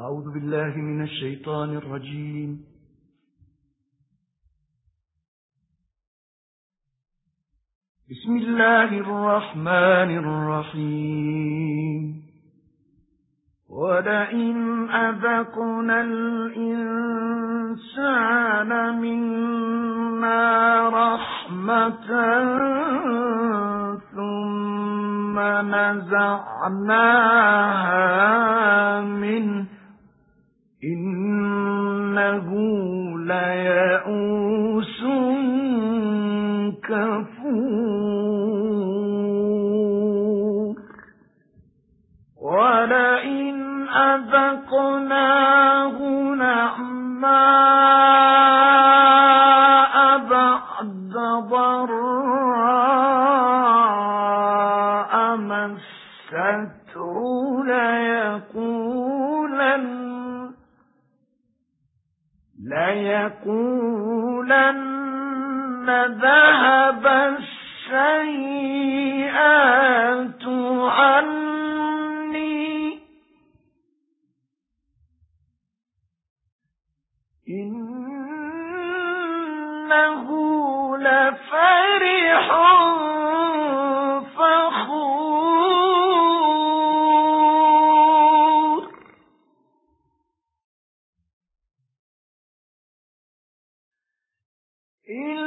أعوذ بالله من الشيطان الرجيم. بسم الله الرحمن الرحيم. ولئن أذقنا الإنسان منا رحمة ثم نزعناها منه إنه ليئوس كفور. ولئن أذقناه نعماء بعد ضراء مسته ليقولن ليقولن ذهب السيئات عني. إنه لفرح إلا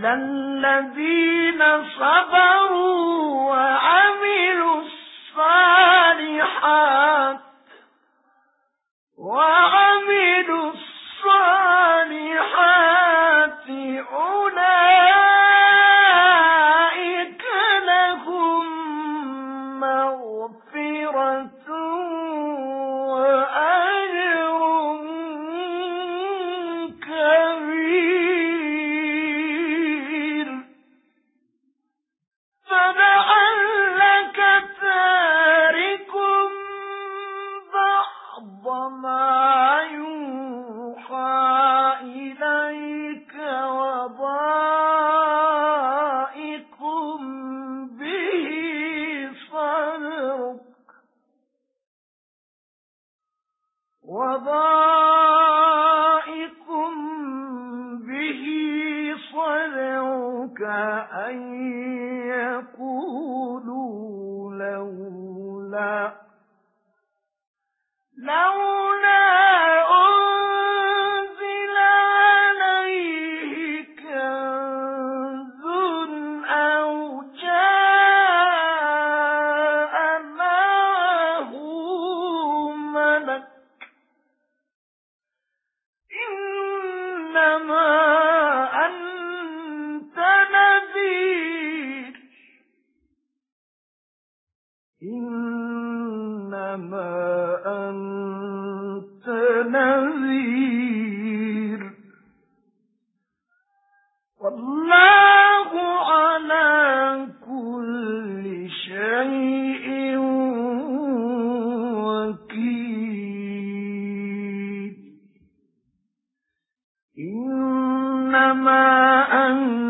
إلا الذين صبروا وعملوا وضائق به صدرك أن يقولوا لولا لولا إنما أنت نذير. والله على كل شيء وكيل. إنما أنت